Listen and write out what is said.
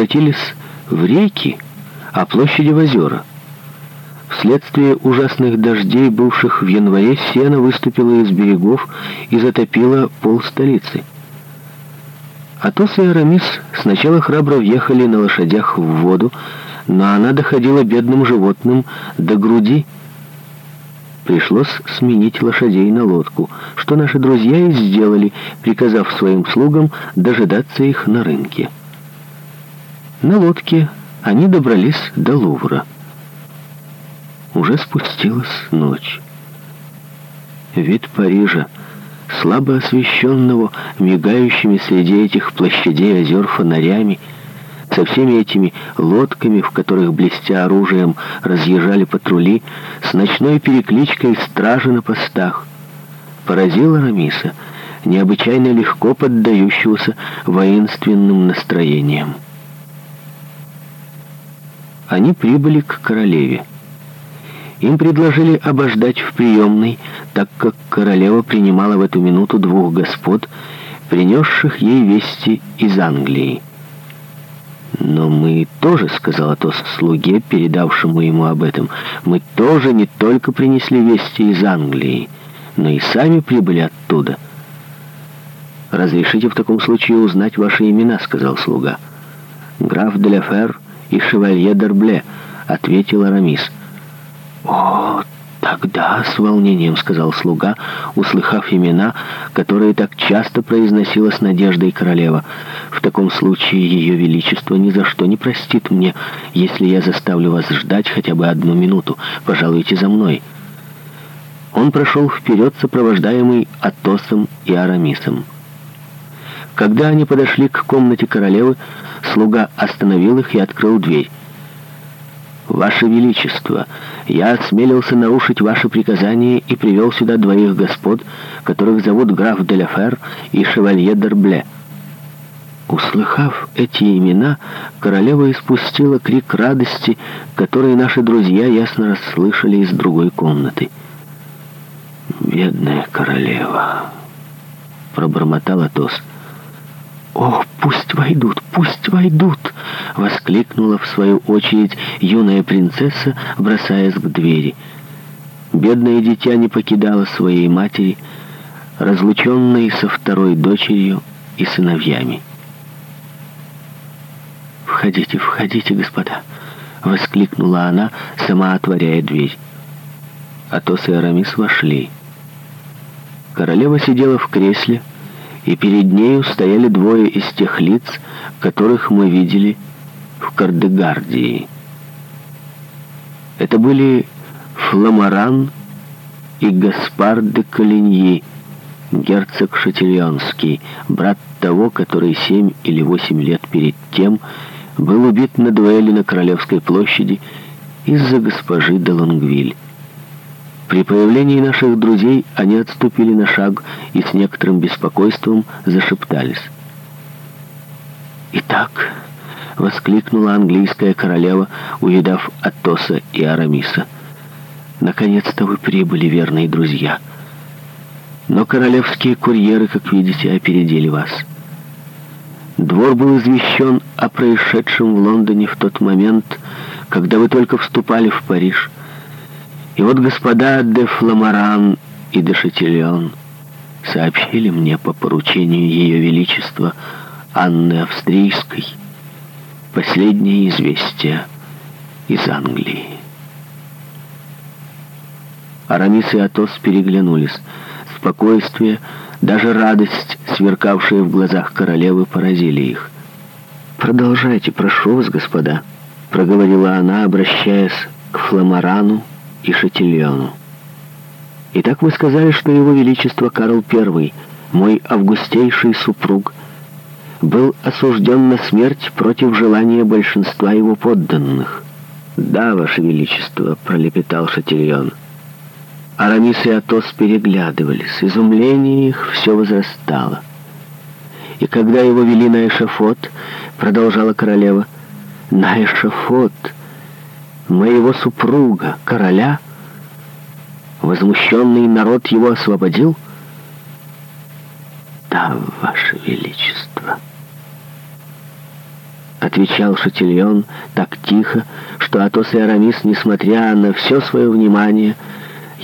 превратились в реки, а площади в озера. Вследствие ужасных дождей, бывших в январе, сено выступило из берегов и затопило пол столицы. Атос и Арамис сначала храбро въехали на лошадях в воду, но она доходила бедным животным до груди. Пришлось сменить лошадей на лодку, что наши друзья и сделали, приказав своим слугам дожидаться их на рынке. На лодке они добрались до Лувра. Уже спустилась ночь. Вид Парижа, слабо освещенного мигающими среди этих площадей озер фонарями, со всеми этими лодками, в которых, блестя оружием, разъезжали патрули, с ночной перекличкой стражи на постах, поразила Рамиса, необычайно легко поддающегося воинственным настроениям они прибыли к королеве. Им предложили обождать в приемной, так как королева принимала в эту минуту двух господ, принесших ей вести из Англии. «Но мы тоже», — сказал Атос слуге, передавшему ему об этом, «мы тоже не только принесли вести из Англии, но и сами прибыли оттуда». «Разрешите в таком случае узнать ваши имена», — сказал слуга. «Граф Деляфер...» и шевалье Дербле», — ответил Арамис. «О, тогда», — с волнением сказал слуга, услыхав имена, которые так часто произносила с надеждой королева. «В таком случае ее величество ни за что не простит мне, если я заставлю вас ждать хотя бы одну минуту. Пожалуйте за мной». Он прошел вперед, сопровождаемый Атосом и Арамисом. Когда они подошли к комнате королевы, слуга остановил их и открыл дверь. «Ваше Величество, я осмелился нарушить ваши приказания и привел сюда двоих господ, которых зовут граф Деляфер и шевалье Дербле». Услыхав эти имена, королева испустила крик радости, который наши друзья ясно расслышали из другой комнаты. «Бедная королева!» — пробормотала Тост. «О, пусть войдут, пусть войдут!» — воскликнула в свою очередь юная принцесса, бросаясь к двери. Бедное дитя не покидало своей матери, разлученной со второй дочерью и сыновьями. «Входите, входите, господа!» — воскликнула она, сама отворяя дверь. Атос и Арамис вошли. Королева сидела в кресле, и перед нею стояли двое из тех лиц, которых мы видели в Кардегардии. Это были Фламаран и Гаспар де Калиньи, герцог Шатильонский, брат того, который семь или восемь лет перед тем был убит на дуэли на Королевской площади из-за госпожи де Лонгвиль. При появлении наших друзей они отступили на шаг и с некоторым беспокойством зашептались. «Итак», — воскликнула английская королева, увидав Атоса и Арамиса, — «наконец-то вы прибыли, верные друзья. Но королевские курьеры, как видите, опередили вас». Двор был извещен о происшедшем в Лондоне в тот момент, когда вы только вступали в Париж — и вот господа де Фламоран и де Шатильон сообщили мне по поручению Ее Величества Анны Австрийской последнее известие из Англии. Арамис и Атос переглянулись. Спокойствие, даже радость, сверкавшая в глазах королевы, поразили их. «Продолжайте, прошу вас, господа», — проговорила она, обращаясь к Фламорану, — и Шатильону. Итак, вы сказали, что его величество Карл I, мой августейший супруг, был осужден на смерть против желания большинства его подданных. «Да, ваше величество», — пролепетал Шатильон. Арамис и Атос переглядывались, изумление их все возрастало. И когда его вели на эшафот, продолжала королева, «На эшафот!» моего супруга, короля, возмущенный народ его освободил? Да, Ваше Величество. Отвечал Шатильон так тихо, что Атос и Арамис, несмотря на все свое внимание,